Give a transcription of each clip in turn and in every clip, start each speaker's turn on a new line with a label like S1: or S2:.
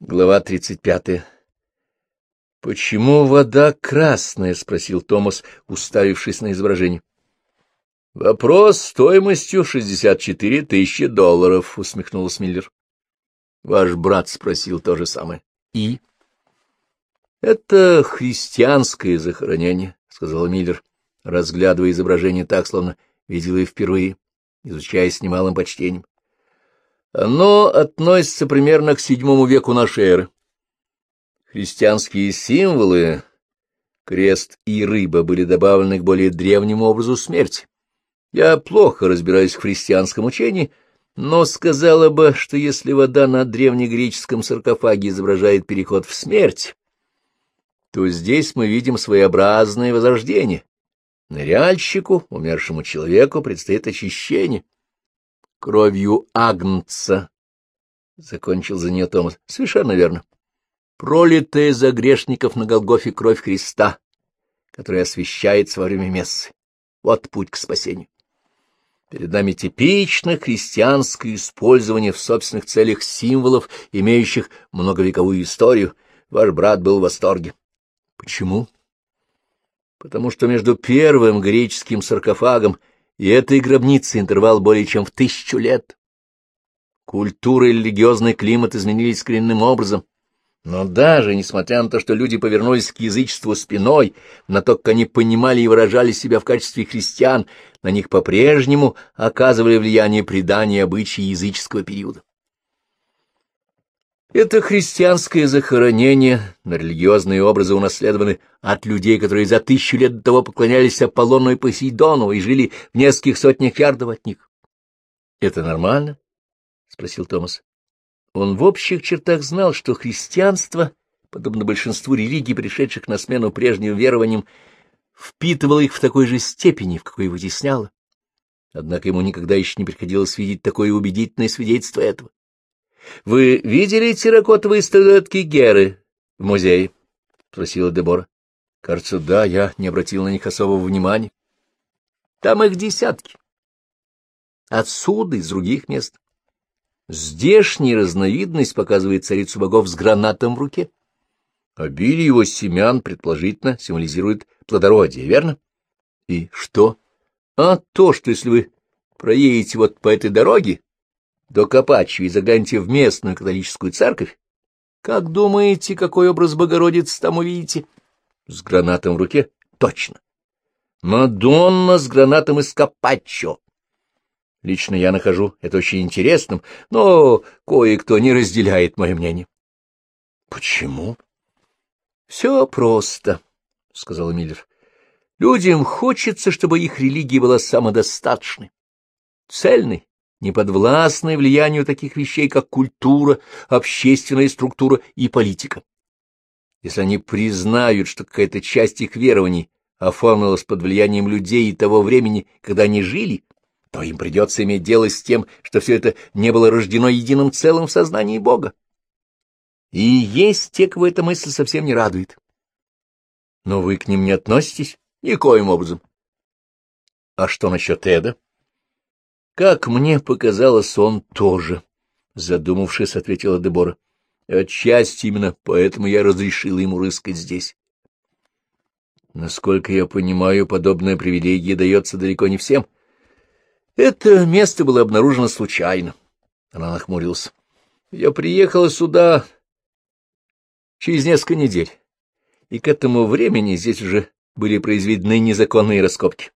S1: Глава тридцать пятая. «Почему вода красная?» — спросил Томас, уставившись на изображение. «Вопрос стоимостью шестьдесят четыре тысячи долларов», — усмехнулся Миллер. «Ваш брат спросил то же самое». «И?» «Это христианское захоронение», — сказал Миллер, разглядывая изображение так, словно видел его впервые, изучая с немалым почтением. Оно относится примерно к VII веку нашей эры. Христианские символы, крест и рыба, были добавлены к более древнему образу смерти. Я плохо разбираюсь в христианском учении, но сказала бы, что если вода на древнегреческом саркофаге изображает переход в смерть, то здесь мы видим своеобразное возрождение. Ныряльщику, умершему человеку, предстоит очищение кровью Агнца, — закончил за нее Томас. — Совершенно верно. Пролитая за грешников на Голгофе кровь Христа, которая освящается во время мессы. Вот путь к спасению. Перед нами типично христианское использование в собственных целях символов, имеющих многовековую историю. Ваш брат был в восторге. Почему? Потому что между первым греческим саркофагом и этой гробницы интервал более чем в тысячу лет. Культура и религиозный климат изменились коренным образом, но даже несмотря на то, что люди повернулись к язычеству спиной, на то, как они понимали и выражали себя в качестве христиан, на них по-прежнему оказывали влияние предания обычаи языческого периода. Это христианское захоронение, на религиозные образы унаследованы от людей, которые за тысячу лет до того поклонялись Аполлону и Посейдону и жили в нескольких сотнях ярдов от них. — Это нормально? — спросил Томас. Он в общих чертах знал, что христианство, подобно большинству религий, пришедших на смену прежним верованиям, впитывало их в такой же степени, в какой вытесняло. Однако ему никогда еще не приходилось видеть такое убедительное свидетельство этого. — Вы видели терракотовые статуэтки Геры в музее? — спросила Дебора. — Кажется, да, я не обратил на них особого внимания. Там их десятки. Отсюда, из других мест. Здешняя разновидность показывает царицу богов с гранатом в руке. Обилие его семян, предположительно, символизирует плодородие, верно? И что? А то, что если вы проедете вот по этой дороге, до Капачи и загляньте в местную католическую церковь, как думаете, какой образ Богородицы там увидите? С гранатом в руке? Точно. Мадонна с гранатом из Капаччо. Лично я нахожу это очень интересным, но кое-кто не разделяет мое мнение. — Почему? — Все просто, — сказал Миллер. — Людям хочется, чтобы их религия была самодостаточной, цельной, неподвластной влиянию таких вещей, как культура, общественная структура и политика. Если они признают, что какая-то часть их верований оформилась под влиянием людей и того времени, когда они жили, то им придется иметь дело с тем, что все это не было рождено единым целым в сознании Бога. И есть те, кого эта мысль совсем не радует. Но вы к ним не относитесь никоим образом. А что насчет Эда? Как мне показалось, он тоже, — задумавшись, ответила Дебора. Отчасти именно поэтому я разрешила ему рыскать здесь. Насколько я понимаю, подобная привилегия дается далеко не всем. Это место было обнаружено случайно. Она нахмурилась. Я приехала сюда через несколько недель, и к этому времени здесь уже были произведены незаконные раскопки.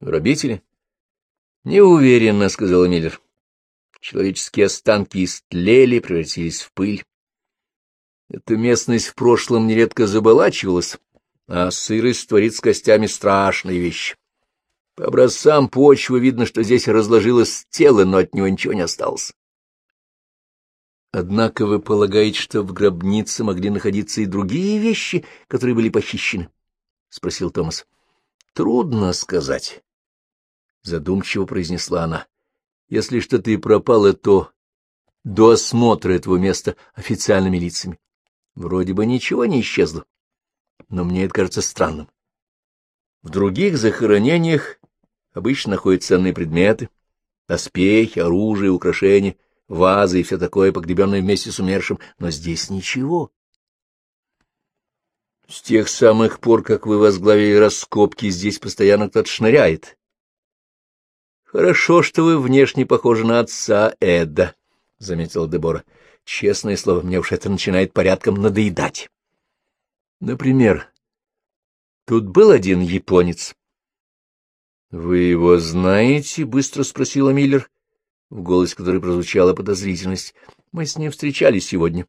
S1: Грабители? Не уверенно, — сказал Миллер. Человеческие останки истлели, превратились в пыль. Эта местность в прошлом нередко заболачивалась, а сырость творит с костями страшные вещи. По образцам почвы видно, что здесь разложилось тело, но от него ничего не осталось. Однако вы полагаете, что в гробнице могли находиться и другие вещи, которые были похищены? — спросил Томас. — Трудно сказать задумчиво произнесла она. Если что-то и пропало, то до осмотра этого места официальными лицами. Вроде бы ничего не исчезло, но мне это кажется странным. В других захоронениях обычно находят ценные предметы, доспехи, оружие, украшения. вазы и все такое, погребенное вместе с умершим, но здесь ничего. С тех самых пор, как вы возглавили раскопки, здесь постоянно кто-то шныряет. Хорошо, что вы внешне похожи на отца Эда, — заметила Дебора. Честное слово, мне уж это начинает порядком надоедать. Например, тут был один японец. — Вы его знаете? — быстро спросила Миллер, в голосе которой прозвучала подозрительность. — Мы с ним встречались сегодня.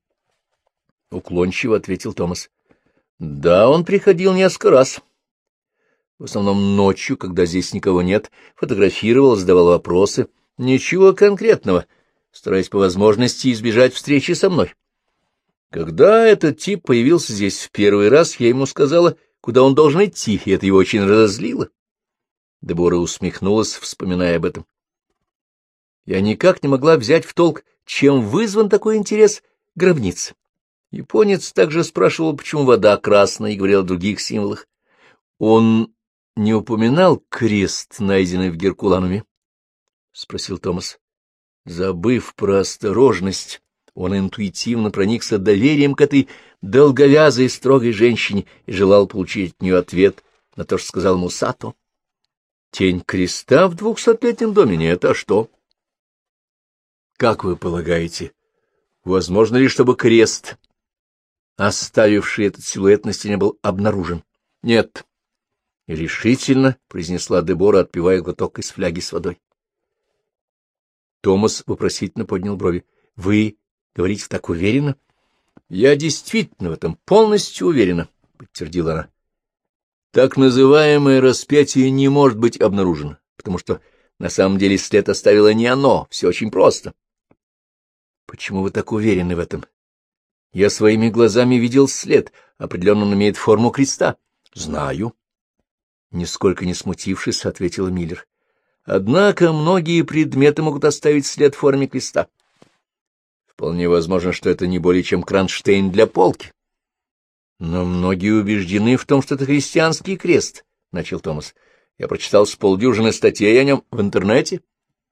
S1: Уклончиво ответил Томас. — Да, он приходил несколько раз. В основном ночью, когда здесь никого нет, фотографировал, задавал вопросы. Ничего конкретного — стараясь по возможности избежать встречи со мной. Когда этот тип появился здесь в первый раз, я ему сказала, куда он должен идти, и это его очень разозлило. Дебора усмехнулась, вспоминая об этом. Я никак не могла взять в толк, чем вызван такой интерес гробниц. Японец также спрашивал, почему вода красная, и говорил о других символах. Он не упоминал крест, найденный в Геркулануме? — спросил Томас. Забыв про осторожность, он интуитивно проникся доверием к этой долговязой строгой женщине и желал получить от нее ответ на то, что сказал Мусато. Тень креста в двухсотлетнем доме нет, а что? Как вы полагаете, возможно ли, чтобы крест, оставивший этот силуэт на стене, был обнаружен? Нет. Решительно произнесла Дебора, отпивая глоток из фляги с водой. Томас вопросительно поднял брови. — Вы говорите так уверенно? — Я действительно в этом полностью уверена, — подтвердила она. — Так называемое распятие не может быть обнаружено, потому что на самом деле след оставило не оно, все очень просто. — Почему вы так уверены в этом? Я своими глазами видел след, определенно он имеет форму креста. — Знаю. Нисколько не смутившись, ответила Миллер. Однако многие предметы могут оставить след в форме креста. Вполне возможно, что это не более чем кронштейн для полки. Но многие убеждены в том, что это христианский крест, — начал Томас. Я прочитал с полдюжины статей о нем в интернете.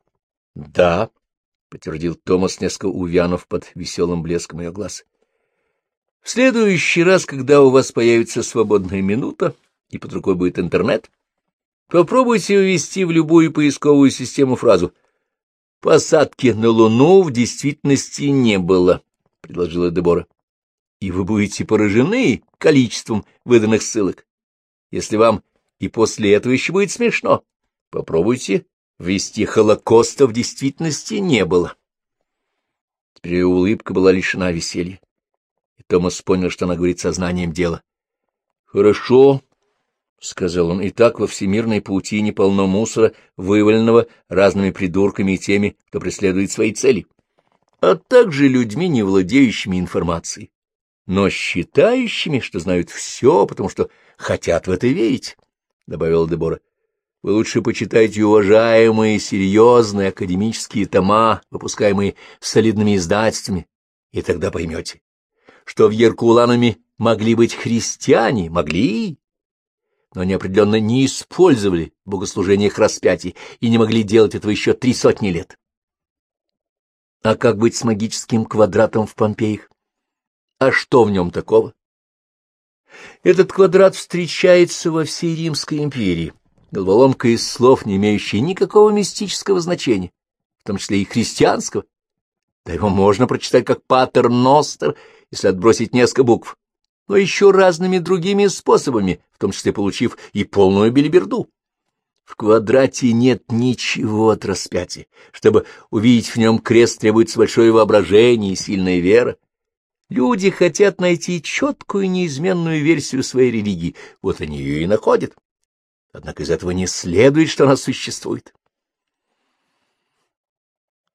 S1: — Да, — подтвердил Томас, несколько увянув под веселым блеском ее глаз. — В следующий раз, когда у вас появится свободная минута и под рукой будет интернет, Попробуйте ввести в любую поисковую систему фразу «Посадки на Луну в действительности не было», — предложила Дебора. И вы будете поражены количеством выданных ссылок. Если вам и после этого еще будет смешно, попробуйте ввести Холокоста в действительности не было. Теперь улыбка была лишена веселья. И Томас понял, что она говорит сознанием дела. — Хорошо, — сказал он, — и так во всемирной паутине полно мусора, вываленного разными придурками и теми, кто преследует свои цели, а также людьми, не владеющими информацией, но считающими, что знают все, потому что хотят в это верить, — добавила Дебора. — Вы лучше почитайте уважаемые, серьезные академические тома, выпускаемые солидными издательствами, и тогда поймете, что в Еркуланами могли быть христиане, могли, но они определенно не использовали в богослужениях распятий и не могли делать этого еще три сотни лет. А как быть с магическим квадратом в Помпеях? А что в нем такого? Этот квадрат встречается во всей Римской империи, головоломка из слов, не имеющая никакого мистического значения, в том числе и христианского. Да его можно прочитать как патер ностер, если отбросить несколько букв но еще разными другими способами, в том числе получив и полную белиберду. В квадрате нет ничего от распятия. Чтобы увидеть в нем крест, требуется большое воображение и сильная вера. Люди хотят найти четкую неизменную версию своей религии, вот они ее и находят. Однако из этого не следует, что она существует.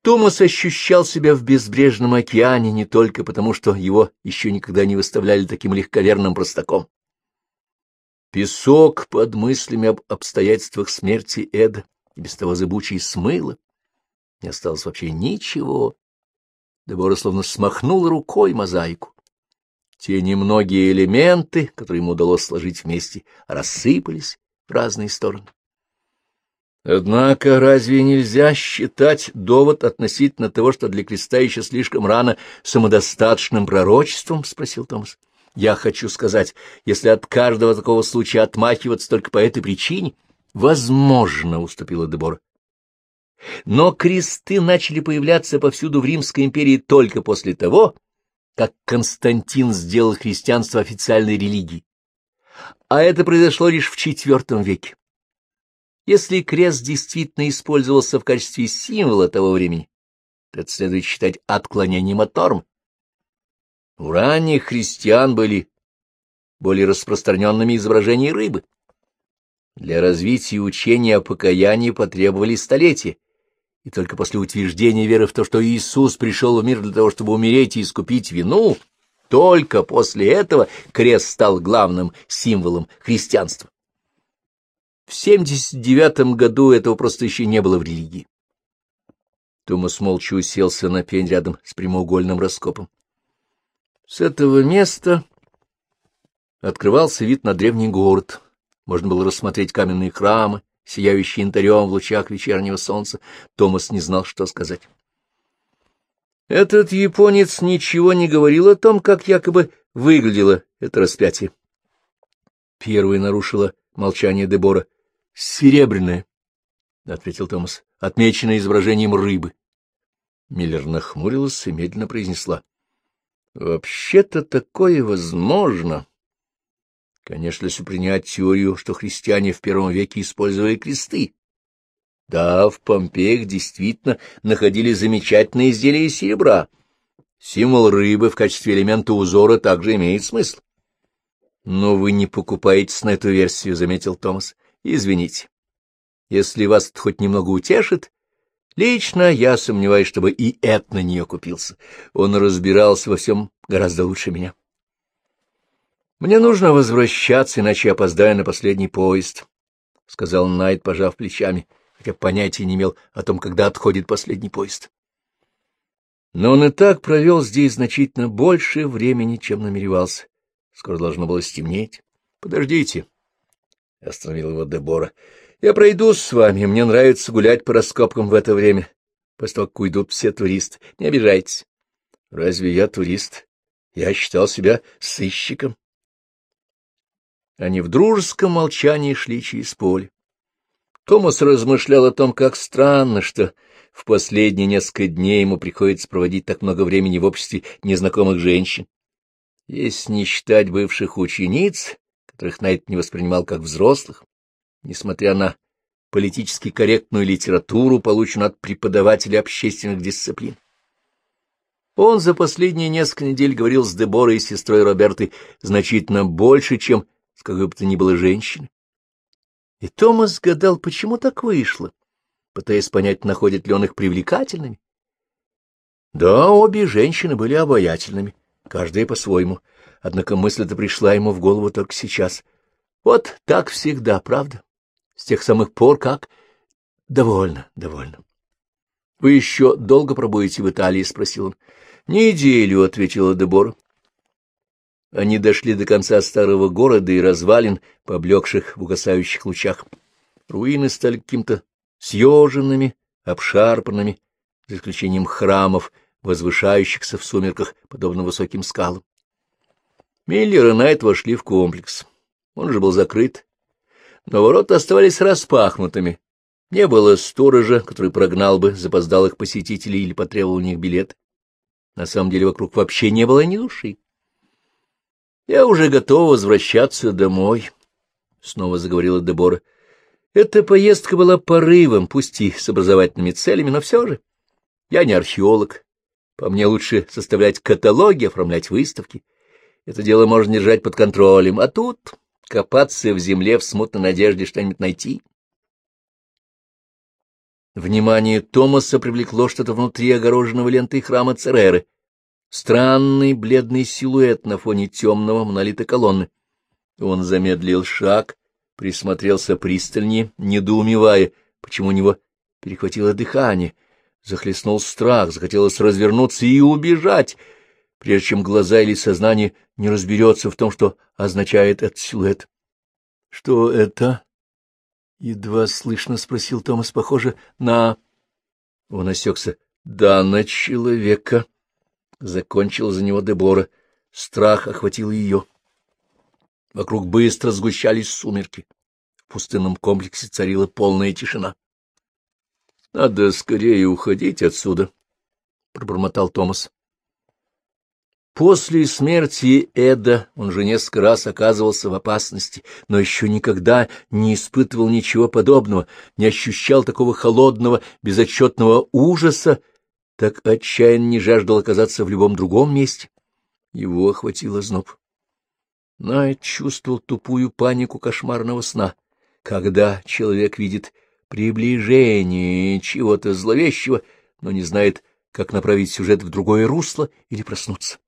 S1: Томас ощущал себя в безбрежном океане не только потому, что его еще никогда не выставляли таким легковерным простаком. Песок под мыслями об обстоятельствах смерти Эда и без того зыбучий смыло. Не осталось вообще ничего. Дебора словно смахнула рукой мозаику. Те немногие элементы, которые ему удалось сложить вместе, рассыпались в разные стороны. Однако разве нельзя считать довод относительно того, что для креста еще слишком рано самодостаточным пророчеством? — спросил Томас. — Я хочу сказать, если от каждого такого случая отмахиваться только по этой причине, возможно, — уступила Дебора. Но кресты начали появляться повсюду в Римской империи только после того, как Константин сделал христианство официальной религией. А это произошло лишь в IV веке. Если крест действительно использовался в качестве символа того времени, то это следует считать отклонением от норм. У ранних христиан были более распространенными изображения рыбы. Для развития учения о покаянии потребовались столетия, и только после утверждения веры в то, что Иисус пришел в мир для того, чтобы умереть и искупить вину, только после этого крест стал главным символом христианства. В 79 году этого просто еще не было в религии. Томас молча уселся на пень рядом с прямоугольным раскопом. С этого места открывался вид на древний город. Можно было рассмотреть каменные храмы, сияющие янтарем в лучах вечернего солнца. Томас не знал, что сказать. Этот японец ничего не говорил о том, как якобы выглядело это распятие. Первой нарушила молчание Дебора. — Серебряное, — ответил Томас, — отмеченное изображением рыбы. Миллер нахмурилась и медленно произнесла. — Вообще-то такое возможно. Конечно, если принять теорию, что христиане в первом веке использовали кресты. Да, в Помпеях действительно находили замечательные изделия из серебра. Символ рыбы в качестве элемента узора также имеет смысл. — Но вы не покупаетесь на эту версию, — заметил Томас. Извините. Если вас это хоть немного утешит, лично я сомневаюсь, чтобы и Эд на нее купился. Он разбирался во всем гораздо лучше меня. Мне нужно возвращаться, иначе я опоздаю на последний поезд, — сказал Найт, пожав плечами, хотя понятия не имел о том, когда отходит последний поезд. Но он и так провел здесь значительно больше времени, чем намеревался. Скоро должно было стемнеть. Подождите, — остановил его Дебора. — Я пройду с вами. Мне нравится гулять по раскопкам в это время, после того, как уйдут все туристы. Не обижайтесь. — Разве я турист? Я считал себя сыщиком. Они в дружеском молчании шли через поле. Томас размышлял о том, как странно, что в последние несколько дней ему приходится проводить так много времени в обществе незнакомых женщин. Если не считать бывших учениц, которых Найт не воспринимал как взрослых, несмотря на политически корректную литературу, полученную от преподавателей общественных дисциплин. Он за последние несколько недель говорил с Деборой и сестрой Робертой значительно больше, чем с какой бы то ни было женщины. И Томас гадал, почему так вышло, пытаясь понять, находит ли он их привлекательными. Да, обе женщины были обаятельными, каждая по-своему, однако мысль эта пришла ему в голову только сейчас. Вот так всегда, правда? С тех самых пор, как... Довольно, довольно. — Вы еще долго пробудете в Италии? — спросил он. — Неделю, — ответила Дебора. Они дошли до конца старого города и развалин, поблекших в угасающих лучах. Руины стали каким-то съеженными, обшарпанными, за исключением храмов, возвышающихся в сумерках, подобно высоким скалам. Миллер и Найт вошли в комплекс. Он же был закрыт. Но ворота оставались распахнутыми. Не было сторожа, который прогнал бы запоздалых посетителей или потребовал у них билет. На самом деле вокруг вообще не было ни души. «Я уже готова возвращаться домой», — снова заговорила Дебора. «Эта поездка была порывом, пусть и с образовательными целями, но все же. Я не археолог. По мне лучше составлять каталоги, оформлять выставки. Это дело можно держать под контролем, а тут копаться в земле в смутной надежде что-нибудь найти. Внимание Томаса привлекло что-то внутри огороженного лентой храма Цереры. Странный бледный силуэт на фоне темного монолита колонны. Он замедлил шаг, присмотрелся пристальнее, недоумевая, почему у него перехватило дыхание. Захлестнул страх, захотелось развернуться и убежать — прежде чем глаза или сознание не разберется в том, что означает этот силуэт. — Что это? Едва слышно спросил Томас, похоже, на... Он осекся. Да, на человека. Закончил за него Дебора. Страх охватил ее. Вокруг быстро сгущались сумерки. В пустынном комплексе царила полная тишина. — Надо скорее уходить отсюда, — пробормотал Томас. После смерти Эда он же несколько раз оказывался в опасности, но еще никогда не испытывал ничего подобного, не ощущал такого холодного, безотчетного ужаса, так отчаянно не жаждал оказаться в любом другом месте. Его охватило зноб. Найт чувствовал тупую панику кошмарного сна, когда человек видит приближение чего-то зловещего, но не знает, как направить сюжет в другое русло или проснуться.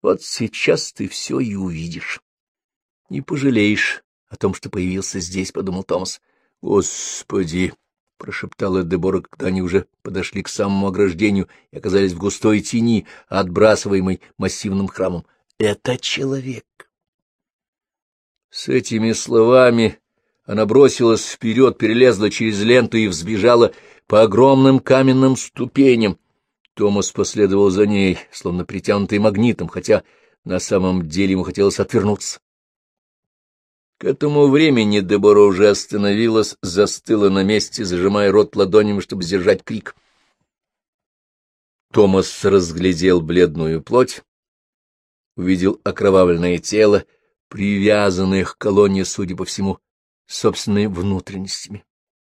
S1: Вот сейчас ты все и увидишь. Не пожалеешь о том, что появился здесь, — подумал Томас. — Господи! — прошептала Дебора, когда они уже подошли к самому ограждению и оказались в густой тени, отбрасываемой массивным храмом. — Это человек! С этими словами она бросилась вперед, перелезла через ленту и взбежала по огромным каменным ступеням. Томас последовал за ней, словно притянутый магнитом, хотя на самом деле ему хотелось отвернуться. К этому времени Дебора уже остановилась, застыла на месте, зажимая рот ладонями, чтобы сдержать крик. Томас разглядел бледную плоть, увидел окровавленное тело, привязанное к колонне, судя по всему, собственными внутренностями.